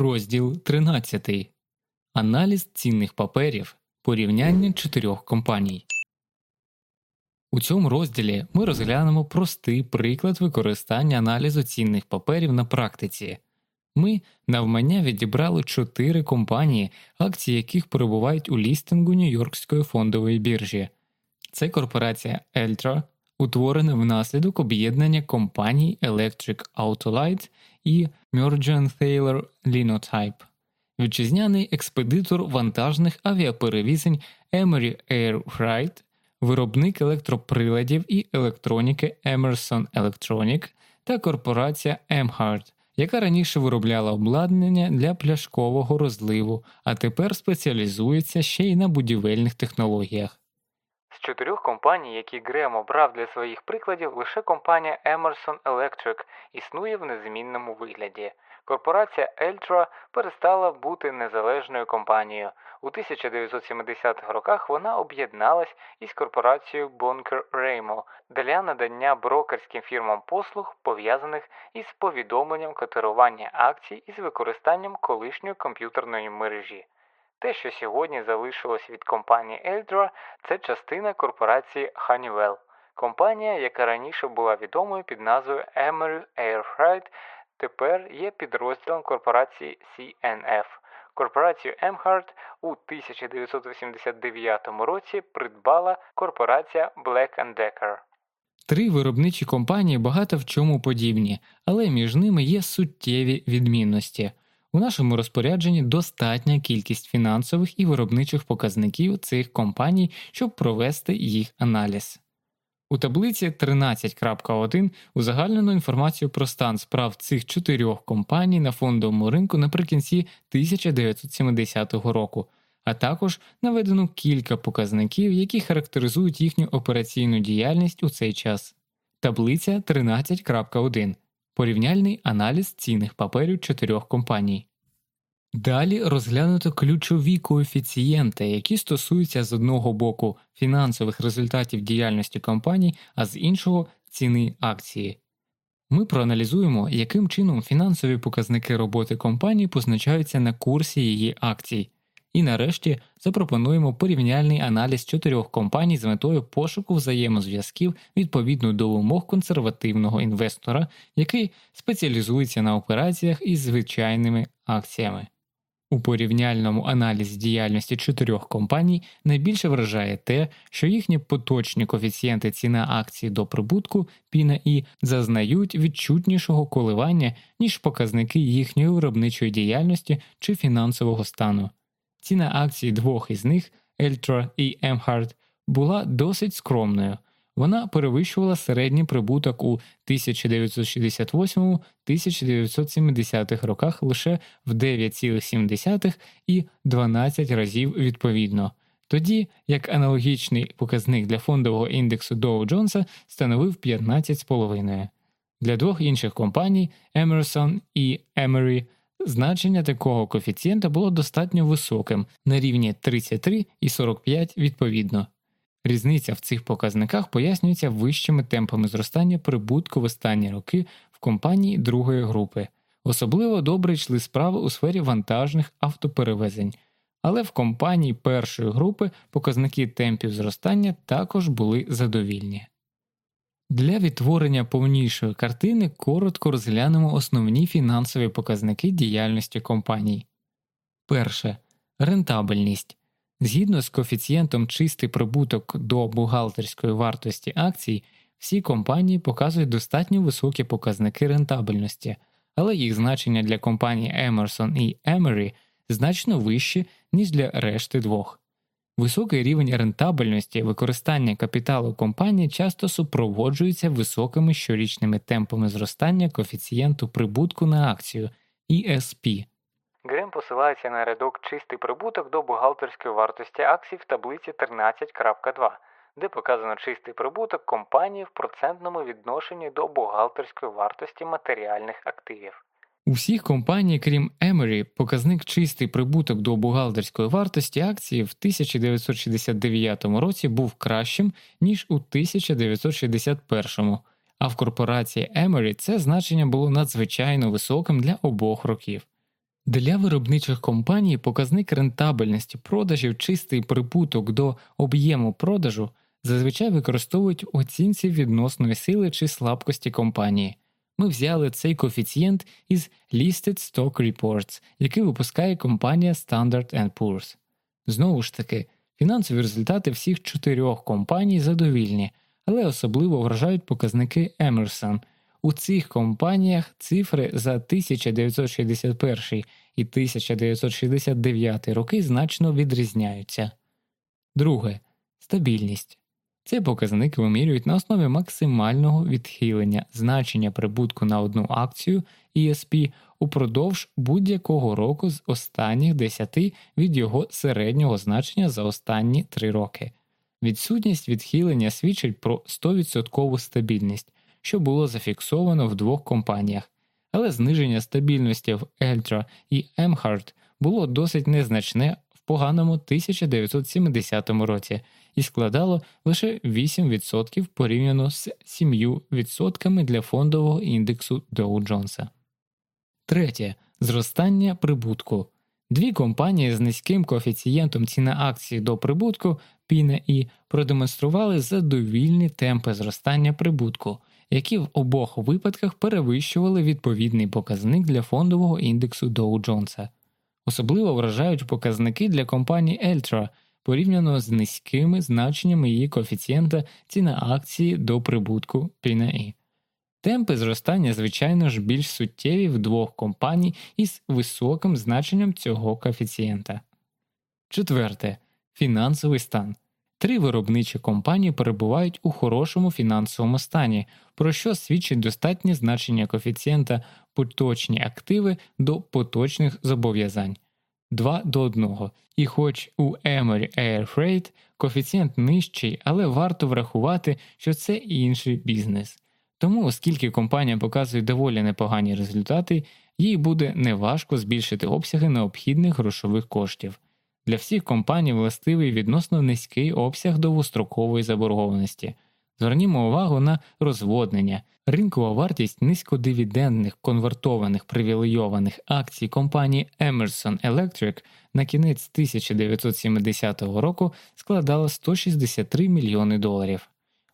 Розділ 13. Аналіз цінних паперів. Порівняння чотирьох компаній. У цьому розділі ми розглянемо простий приклад використання аналізу цінних паперів на практиці. Ми навмання відібрали чотири компанії, акції яких перебувають у лістингу Нью-Йоркської фондової біржі. Це корпорація Eltra, утворена внаслідок об'єднання компаній Electric Autolite і Mergen Thaler Linotype, вітчизняний експедитор вантажних авіаперевізень Emery Air Freight, виробник електроприладів і електроніки Emerson Electronic та корпорація Emhart, яка раніше виробляла обладнання для пляшкового розливу, а тепер спеціалізується ще й на будівельних технологіях. Чотирьох компаній, які Грем обрав для своїх прикладів, лише компанія Emerson Electric існує в незмінному вигляді. Корпорація Eltra перестала бути незалежною компанією. У 1970-х роках вона об'єдналась із корпорацією Bonker Ramo для надання брокерським фірмам послуг, пов'язаних із повідомленням котирування акцій із використанням колишньої комп'ютерної мережі. Те, що сьогодні залишилось від компанії Eldra, це частина корпорації Honeywell. Компанія, яка раніше була відомою під назвою Emery Air Freight, тепер є підрозділом корпорації CNF. Корпорацію Emhart у 1989 році придбала корпорація Black Decker. Три виробничі компанії багато в чому подібні, але між ними є суттєві відмінності. У нашому розпорядженні достатня кількість фінансових і виробничих показників цих компаній, щоб провести їх аналіз. У таблиці 13.1 узагальнено інформацію про стан справ цих чотирьох компаній на фондовому ринку наприкінці 1970 року, а також наведено кілька показників, які характеризують їхню операційну діяльність у цей час. Таблиця 13.1 Порівняльний аналіз цінних паперів чотирьох компаній. Далі розглянуто ключові коефіцієнти, які стосуються з одного боку фінансових результатів діяльності компаній, а з іншого ціни акції. Ми проаналізуємо, яким чином фінансові показники роботи компанії позначаються на курсі її акцій, і нарешті запропонуємо порівняльний аналіз чотирьох компаній з метою пошуку взаємозв'язків відповідно до вимог консервативного інвестора, який спеціалізується на операціях із звичайними акціями. У порівняльному аналізі діяльності чотирьох компаній найбільше вражає те, що їхні поточні коефіцієнти ціна акції до прибутку піна і зазнають відчутнішого коливання, ніж показники їхньої виробничої діяльності чи фінансового стану. Ціна акцій двох із них, Eltra і Emhart, була досить скромною. Вона перевищувала середній прибуток у 1968-1970 роках лише в 9,7 і 12 разів відповідно, тоді як аналогічний показник для фондового індексу Dow Jones становив 15,5. Для двох інших компаній Emerson і Emery значення такого коефіцієнта було достатньо високим на рівні 33 і 45 відповідно. Різниця в цих показниках пояснюється вищими темпами зростання прибутку в останні роки в компанії другої групи. Особливо добре йшли справи у сфері вантажних автоперевезень, але в компанії першої групи показники темпів зростання також були задовільні. Для відтворення повнішої картини коротко розглянемо основні фінансові показники діяльності компаній. Перше рентабельність. Згідно з коефіцієнтом чистий прибуток до бухгалтерської вартості акцій, всі компанії показують достатньо високі показники рентабельності, але їх значення для компаній Emerson і Emery значно вищі, ніж для решти двох. Високий рівень рентабельності використання капіталу компанії часто супроводжується високими щорічними темпами зростання коефіцієнту прибутку на акцію ESP. Грем посилається на рядок чистий прибуток до бухгалтерської вартості акцій в таблиці 13.2, де показано чистий прибуток компанії в процентному відношенні до бухгалтерської вартості матеріальних активів. У всіх компаній, крім Emery, показник чистий прибуток до бухгалтерської вартості акції в 1969 році був кращим, ніж у 1961, а в корпорації Emery це значення було надзвичайно високим для обох років. Для виробничих компаній показник рентабельності продажів чистий прибуток до об'єму продажу зазвичай використовують оцінці відносної сили чи слабкості компанії. Ми взяли цей коефіцієнт із Listed Stock Reports, який випускає компанія Standard Poor's. Знову ж таки, фінансові результати всіх чотирьох компаній задовільні, але особливо вражають показники Emerson. У цих компаніях цифри за 1961 і 1969 роки значно відрізняються. Друге стабільність. Цей показник вимірюють на основі максимального відхилення значення прибутку на одну акцію ESP упродовж будь-якого року з останніх 10 від його середнього значення за останні 3 роки. Відсутність відхилення свідчить про 100% стабільність, що було зафіксовано в двох компаніях, але зниження стабільності в Ельтра і Емхарт було досить незначне в поганому 1970 році і складало лише 8% порівняно з 7% для фондового індексу Dow Jones. Третє зростання прибутку. Дві компанії з низьким коефіцієнтом ціни акції до прибутку Піне продемонстрували задовільні темпи зростання прибутку, які в обох випадках перевищували відповідний показник для фондового індексу Dow Jones. Особливо вражають показники для компанії Eltra порівняно з низькими значеннями її коефіцієнта ціни акції до прибутку P/E. Темпи зростання, звичайно ж, більш суттєві в двох компаній із високим значенням цього коефіцієнта. Четверте фінансовий стан. Три виробничі компанії перебувають у хорошому фінансовому стані, про що свідчить достатнє значення коефіцієнта поточні активи до поточних зобов'язань 2 до 1. І хоч у Emory Air Freight коефіцієнт нижчий, але варто врахувати, що це інший бізнес. Тому, оскільки компанія показує доволі непогані результати, їй буде неважко збільшити обсяги необхідних грошових коштів. Для всіх компаній властивий відносно низький обсяг довгострокової заборгованості. Звернімо увагу на розводнення, ринкова вартість низькодивідендних конвертованих привілейованих акцій компанії Emerson Electric на кінець 1970 року складала 163 мільйони доларів.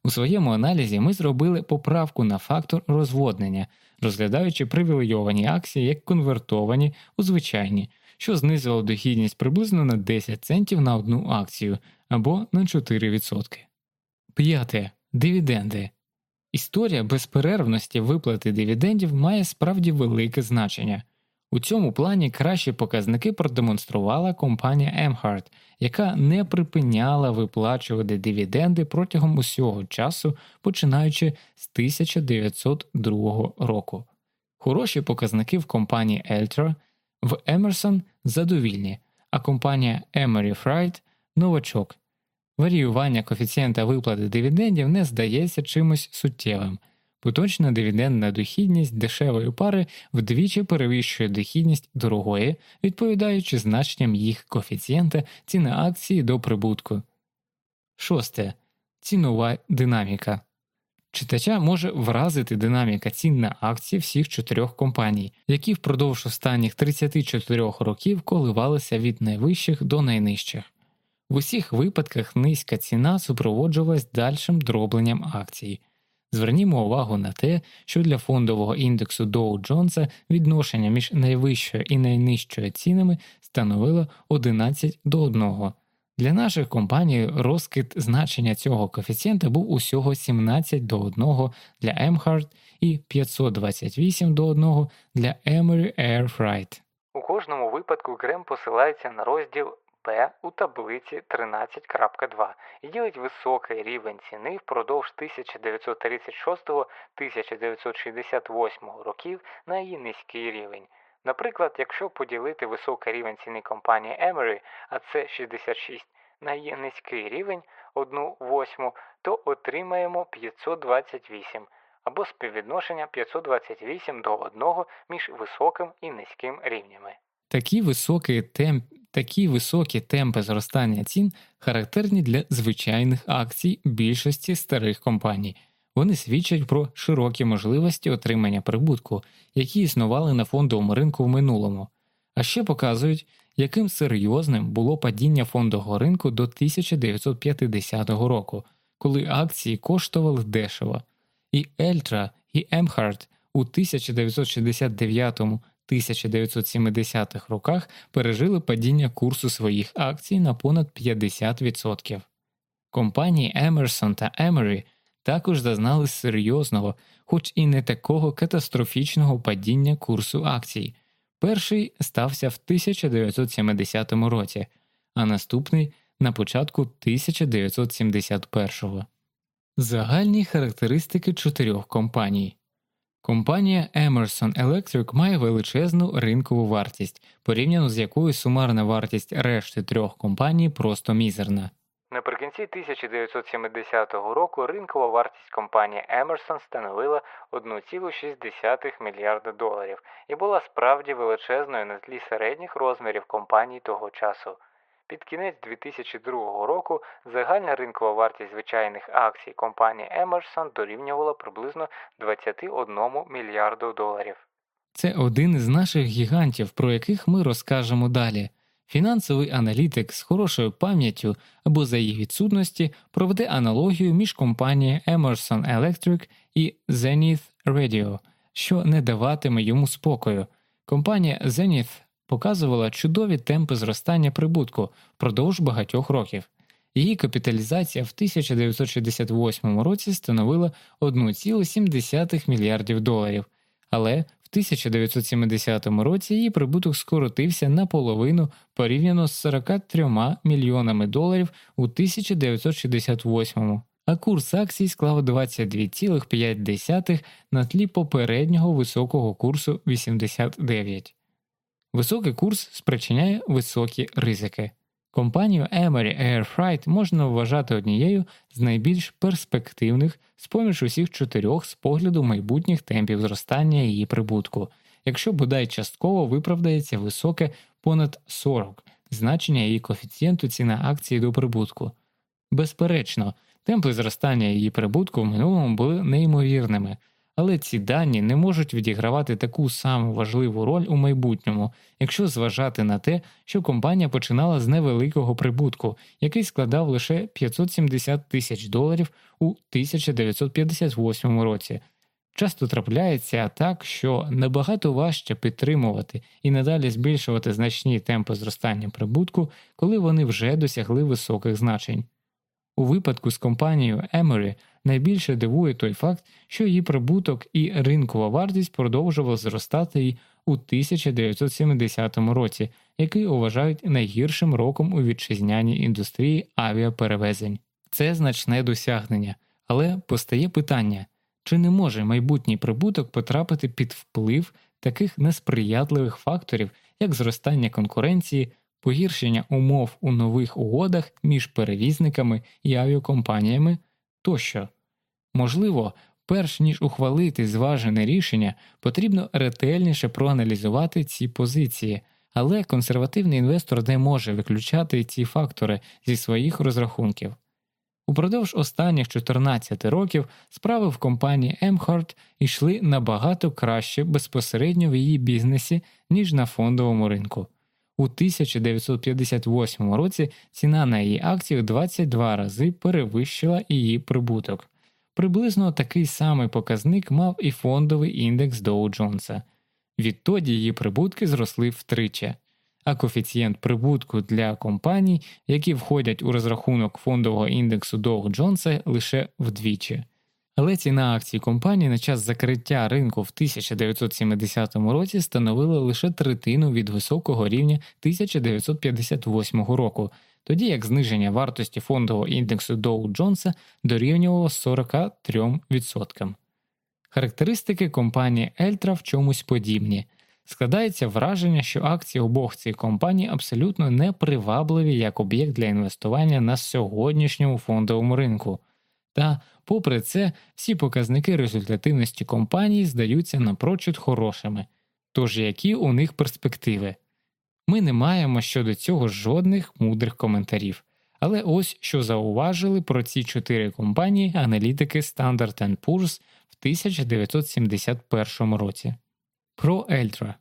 У своєму аналізі ми зробили поправку на фактор розводнення, розглядаючи привілейовані акції як конвертовані у звичайні що знизило дохідність приблизно на 10 центів на одну акцію або на 4%. П'яте. Дивіденди. Історія безперервності виплати дивідендів має справді велике значення. У цьому плані кращі показники продемонструвала компанія Emhart, яка не припиняла виплачувати дивіденди протягом усього часу, починаючи з 1902 року. Хороші показники в компанії Eltra в Emerson задовільні, а компанія Emory Fright новачок. Варіювання коефіцієнта виплати дивідендів не здається чимось суттєвим. Поточна дивідендна дохідність дешевої пари вдвічі перевищує дохідність дорогої, відповідаючи значенням їх коефіцієнта ціни акції до прибутку. Шосте. Цінова динаміка. Читача може вразити динаміка цін на акції всіх чотирьох компаній, які впродовж останніх 34 років коливалися від найвищих до найнижчих. В усіх випадках низька ціна супроводжувалась дальшим дробленням акцій. Звернімо увагу на те, що для фондового індексу Dow Jones відношення між найвищою і найнижчою цінами становило 11 до 1. Для наших компаній розкид значення цього коефіцієнта був усього 17 до 1 для Emhart і 528 до 1 для Emory Air Freight. У кожному випадку Грем посилається на розділ У таблиці 13.2 і ділить високий рівень ціни впродовж 1936-1968 років на її низький рівень. Наприклад, якщо поділити високий рівень ціни компанії Emory, а це 66, на її низький рівень 1 восьму, то отримаємо 528 або співвідношення 528 до 1 між високим і низьким рівнями. Такі високі темп, такі високі темпи зростання цін характерні для звичайних акцій більшості старих компаній. Вони свідчать про широкі можливості отримання прибутку, які існували на фондовому ринку в минулому. а ще показують, яким серйозним було падіння фондового ринку до 1950 року, коли акції коштували дешево, і Ельтра і Емхарт у 1969-1970 роках пережили падіння курсу своїх акцій на понад 50%. Компанії Emerson та Emery також зазнали серйозного, хоч і не такого катастрофічного падіння курсу акцій. Перший стався в 1970 році, а наступний на початку 1971-го. Загальні характеристики чотирьох компаній. Компанія Emerson Electric має величезну ринкову вартість, порівняно з якою сумарна вартість решти трьох компаній просто мізерна. Наприкінці 1970 року ринкова вартість компанії Emerson становила 1,6 мільярда доларів і була справді величезною на тлі середніх розмірів компаній того часу. Під кінець 2002 року загальна ринкова вартість звичайних акцій компанії Emerson дорівнювала приблизно 21 мільярду доларів. Це один із наших гігантів, про яких ми розкажемо далі. Фінансовий аналітик з хорошою пам'яттю або за її відсутності проведе аналогію між компанією Emerson Electric і Zenith Radio, що не даватиме йому спокою. Компанія Zenith показувала чудові темпи зростання прибутку впродовж багатьох років. Її капіталізація в 1968 році становила 1,7 мільярдів доларів, але в 1970 році її прибуток скоротився наполовину порівняно з 43 мільйонами доларів у 1968, а курс акцій склав 22,5 на тлі попереднього високого курсу 89. Високий курс спричиняє високі ризики. Компанію Emery Air Freight можна вважати однією з найбільш перспективних з поміж усіх чотирьох з погляду майбутніх темпів зростання її прибутку, якщо бодай частково виправдається високе понад 40 значення її коефіцієнту ціна акції до прибутку. Безперечно, темпи зростання її прибутку в минулому були неймовірними але ці дані не можуть відігравати таку саму важливу роль у майбутньому, якщо зважати на те, що компанія починала з невеликого прибутку, який складав лише 570 тисяч доларів у 1958 році. Часто трапляється так, що набагато важче підтримувати і надалі збільшувати значні темпи зростання прибутку, коли вони вже досягли високих значень. У випадку з компанією Emory найбільше дивує той факт, що її прибуток і ринкова вартість продовжували зростати й у 1970 році, який вважають найгіршим роком у вітчизняній індустрії авіаперевезень. Це значне досягнення, але постає питання чи не може майбутній прибуток потрапити під вплив таких несприятливих факторів, як зростання конкуренції, погіршення умов у нових угодах між перевізниками і авіакомпаніями тощо. Можливо, перш ніж ухвалити зважене рішення, потрібно ретельніше проаналізувати ці позиції, але консервативний інвестор не може виключати ці фактори зі своїх розрахунків. Упродовж останніх 14 років справи в компанії Емхарт йшли набагато краще безпосередньо в її бізнесі, ніж на фондовому ринку. У 1958 році ціна на її акцію 22 рази перевищила її прибуток. Приблизно такий самий показник мав і фондовий індекс Доу Джонса. Відтоді її прибутки зросли втричі, а коефіцієнт прибутку для компаній, які входять у розрахунок фондового індексу Доу Джонса, лише вдвічі. Але ціна акцій компанії на час закриття ринку в 1970 році становила лише третину від високого рівня 1958 року, тоді як зниження вартості фондового індексу Доу Джонса дорівнювало 43%. Характеристики компанії Ельтра в чомусь подібні. Складається враження, що акції обох цих компаній абсолютно непривабливі як об'єкт для інвестування на сьогоднішньому фондовому ринку. Та, попри це, всі показники результативності компанії здаються напрочуд хорошими, тож які у них перспективи. Ми не маємо щодо цього жодних мудрих коментарів. Але ось що зауважили про ці чотири компанії аналітики Standard Poor's в 1971 році. Про Ельтра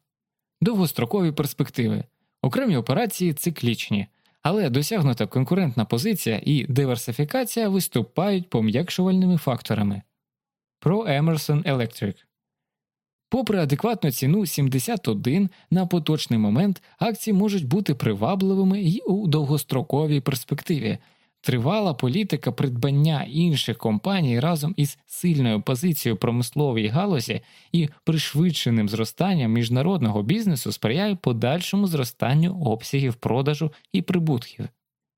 довгострокові перспективи, окремі операції циклічні, але досягнута конкурентна позиція і диверсифікація виступають пом'якшувальними факторами. Про Emerson Electric Попри адекватну ціну 71 на поточний момент акції можуть бути привабливими і у довгостроковій перспективі. Тривала політика придбання інших компаній разом із сильною позицією промисловій галузі і пришвидшеним зростанням міжнародного бізнесу сприяє подальшому зростанню обсягів продажу і прибутків.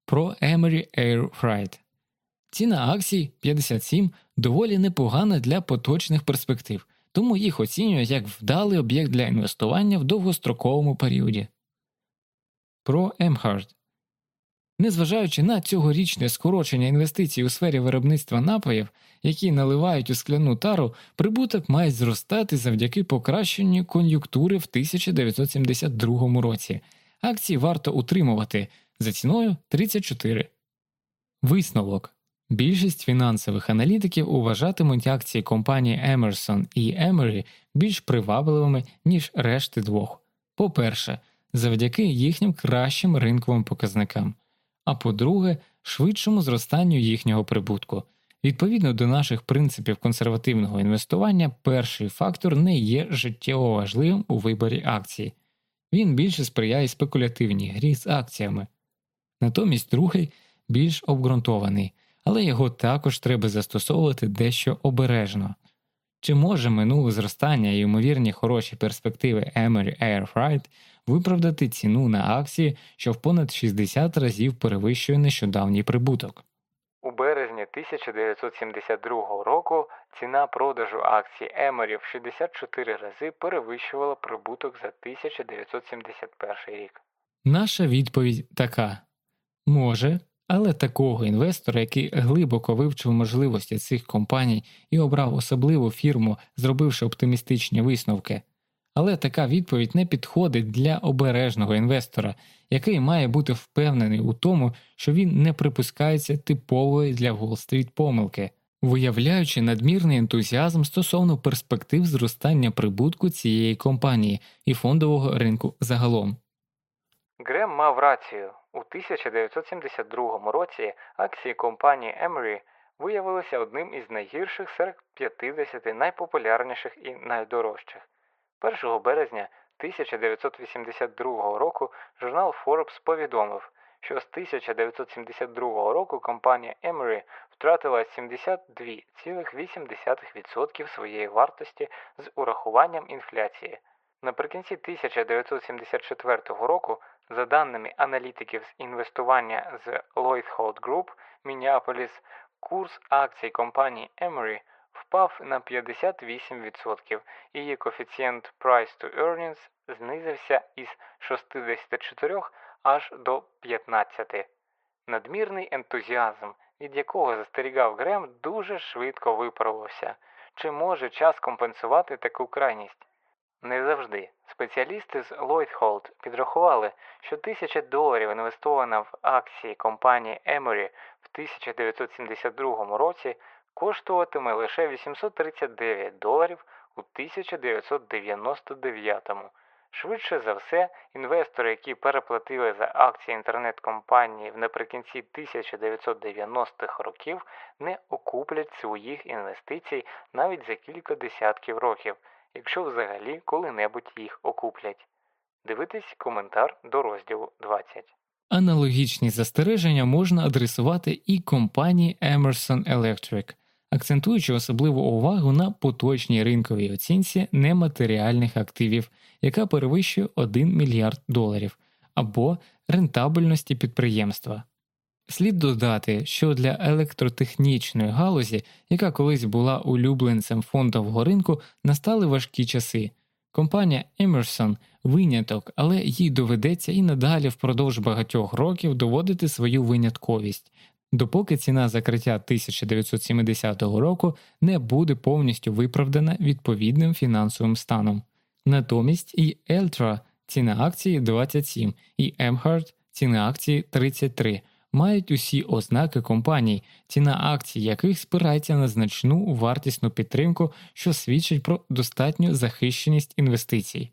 Про Emery Air Freight. Ціна акцій 57 доволі непогана для поточних перспектив тому їх оцінюють як вдалий об'єкт для інвестування в довгостроковому періоді. Про Emhart Незважаючи на цьогорічне скорочення інвестицій у сфері виробництва напоїв, які наливають у скляну тару, прибуток має зростати завдяки покращенню кон'юнктури в 1972 році. Акції варто утримувати за ціною 34. Висновок Більшість фінансових аналітиків вважатимуть акції компанії Emerson і Emery більш привабливими, ніж решти двох. По-перше, завдяки їхнім кращим ринковим показникам, а по-друге, швидшому зростанню їхнього прибутку. Відповідно до наших принципів консервативного інвестування, перший фактор не є життєво важливим у виборі акцій, він більше сприяє спекулятивній грі з акціями. Натомість другий більш обґрунтований але його також треба застосовувати дещо обережно. Чи може минуле зростання і ймовірні хороші перспективи Emery Air Freight виправдати ціну на акції, що в понад 60 разів перевищує нещодавній прибуток? У березні 1972 року ціна продажу акцій Емері в 64 рази перевищувала прибуток за 1971 рік. Наша відповідь така може, але такого інвестора, який глибоко вивчив можливості цих компаній і обрав особливу фірму, зробивши оптимістичні висновки. Але така відповідь не підходить для обережного інвестора, який має бути впевнений у тому, що він не припускається типової для Уолл-стріт помилки, виявляючи надмірний ентузіазм стосовно перспектив зростання прибутку цієї компанії і фондового ринку загалом. Грем мав рацію. У 1972 році акції компанії Emery виявилися одним із найгірших серед 50 найпопулярніших і найдорожчих. 1 березня 1982 року журнал Forbes повідомив, що з 1972 року компанія Emery втратила 72,8% своєї вартості з урахуванням інфляції. Наприкінці 1974 року за даними аналітиків з інвестування з Lloyd Group Minneapolis, курс акцій компанії Emory впав на 58%, і її коефіцієнт Price to Earnings знизився із 64 аж до 15. Надмірний ентузіазм, від якого застерігав Грем, дуже швидко виправився. Чи може час компенсувати таку крайність? Не завжди. Спеціалісти з Lloyd підрахували, що тисяча доларів інвестована в акції компанії Emory в 1972 році коштуватиме лише 839 доларів у 1999. Швидше за все, інвестори, які переплатили за акції інтернет-компанії в наприкінці 1990-х років, не окуплять своїх інвестицій навіть за кілька десятків років якщо взагалі коли-небудь їх окуплять. Дивитись коментар до розділу 20. Аналогічні застереження можна адресувати і компанії Emerson Electric, акцентуючи особливу увагу на поточній ринковій оцінці нематеріальних активів, яка перевищує 1 мільярд доларів, або рентабельності підприємства. Слід додати, що для електротехнічної галузі, яка колись була улюбленцем фондового ринку, настали важкі часи. Компанія Emerson – виняток, але їй доведеться і надалі впродовж багатьох років доводити свою винятковість, допоки ціна закриття 1970 року не буде повністю виправдана відповідним фінансовим станом. Натомість і Eltra ціна акції 27, і Emhart ціна акції 33 мають усі ознаки компаній, ціна акцій яких спирається на значну вартісну підтримку, що свідчить про достатню захищеність інвестицій.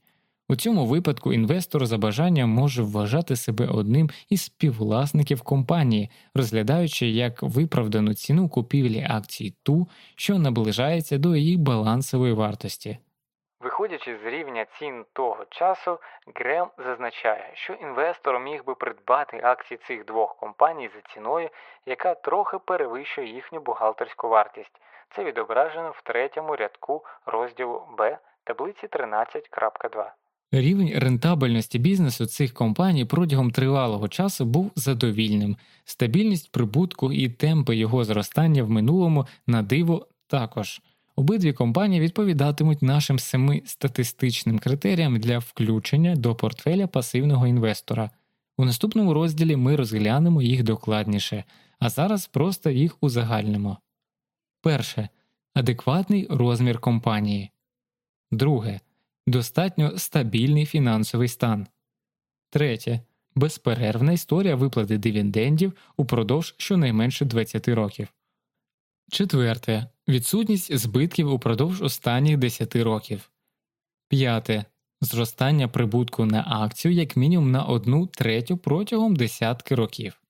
У цьому випадку інвестор за бажанням може вважати себе одним із співвласників компанії, розглядаючи як виправдану ціну купівлі акцій ту, що наближається до її балансової вартості. Виходячи з рівня цін того часу, Грем зазначає, що інвестор міг би придбати акції цих двох компаній за ціною, яка трохи перевищує їхню бухгалтерську вартість. Це відображено в третьому рядку розділу Б таблиці 13.2. Рівень рентабельності бізнесу цих компаній протягом тривалого часу був задовільним, стабільність прибутку і темпи його зростання в минулому на диво також. Обидві компанії відповідатимуть нашим семи статистичним критеріям для включення до портфеля пасивного інвестора. У наступному розділі ми розглянемо їх докладніше, а зараз просто їх узагальнимо. Перше. Адекватний розмір компанії. Друге. Достатньо стабільний фінансовий стан. Третє. Безперервна історія виплати дивідендів упродовж щонайменше 20 років. Четверте. Відсутність збитків упродовж останніх 10 років. П'яте. Зростання прибутку на акцію як мінімум на одну третю протягом десятки років.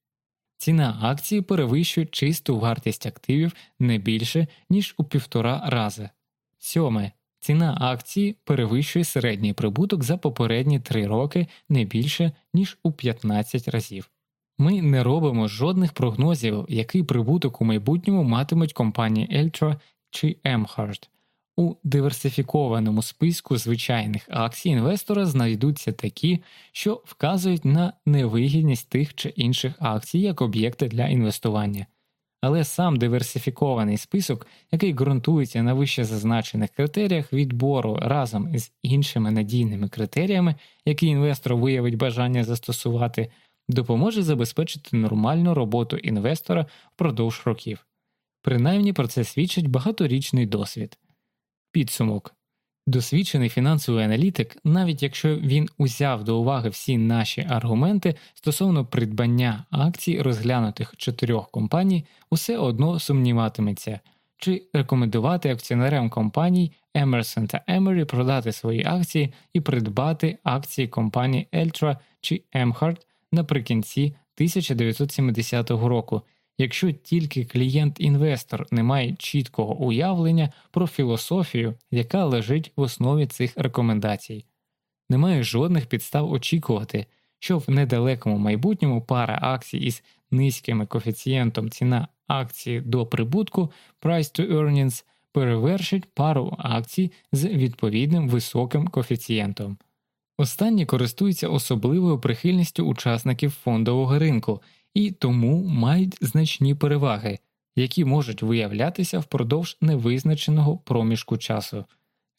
Ціна акції перевищує чисту вартість активів не більше, ніж у півтора рази. Сьоме. Ціна акції перевищує середній прибуток за попередні 3 роки не більше, ніж у 15 разів. Ми не робимо жодних прогнозів, який прибуток у майбутньому матимуть компанії Eltra чи Emhart. У диверсифікованому списку звичайних акцій інвестора знайдуться такі, що вказують на невигідність тих чи інших акцій як об'єкти для інвестування. Але сам диверсифікований список, який ґрунтується на вище зазначених критеріях відбору разом із іншими надійними критеріями, які інвестор виявить бажання застосувати, допоможе забезпечити нормальну роботу інвестора впродовж років. Принаймні про це свідчить багаторічний досвід. Підсумок досвідчений фінансовий аналітик, навіть якщо він узяв до уваги всі наші аргументи стосовно придбання акцій розглянутих чотирьох компаній, усе одно сумніватиметься, чи рекомендувати акціонерам компаній Emerson та Emery продати свої акції і придбати акції компанії Eltra чи Emhart наприкінці 1970 року, якщо тільки клієнт-інвестор не має чіткого уявлення про філософію, яка лежить в основі цих рекомендацій. Немає жодних підстав очікувати, що в недалекому майбутньому пара акцій із низьким коефіцієнтом ціна акції до прибутку Price to Earnings перевершить пару акцій з відповідним високим коефіцієнтом. Останні користуються особливою прихильністю учасників фондового ринку і тому мають значні переваги, які можуть виявлятися впродовж невизначеного проміжку часу.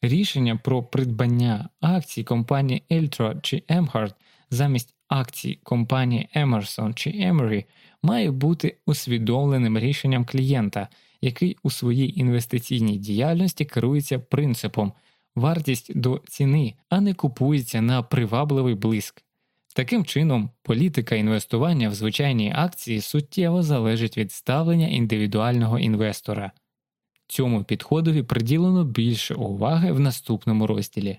Рішення про придбання акцій компанії Eltra чи Emhart замість акцій компанії Emerson чи Emery має бути усвідомленим рішенням клієнта, який у своїй інвестиційній діяльності керується принципом вартість до ціни, а не купується на привабливий блиск. Таким чином, політика інвестування в звичайні акції суттєво залежить від ставлення індивідуального інвестора. Цьому підходові приділено більше уваги в наступному розділі.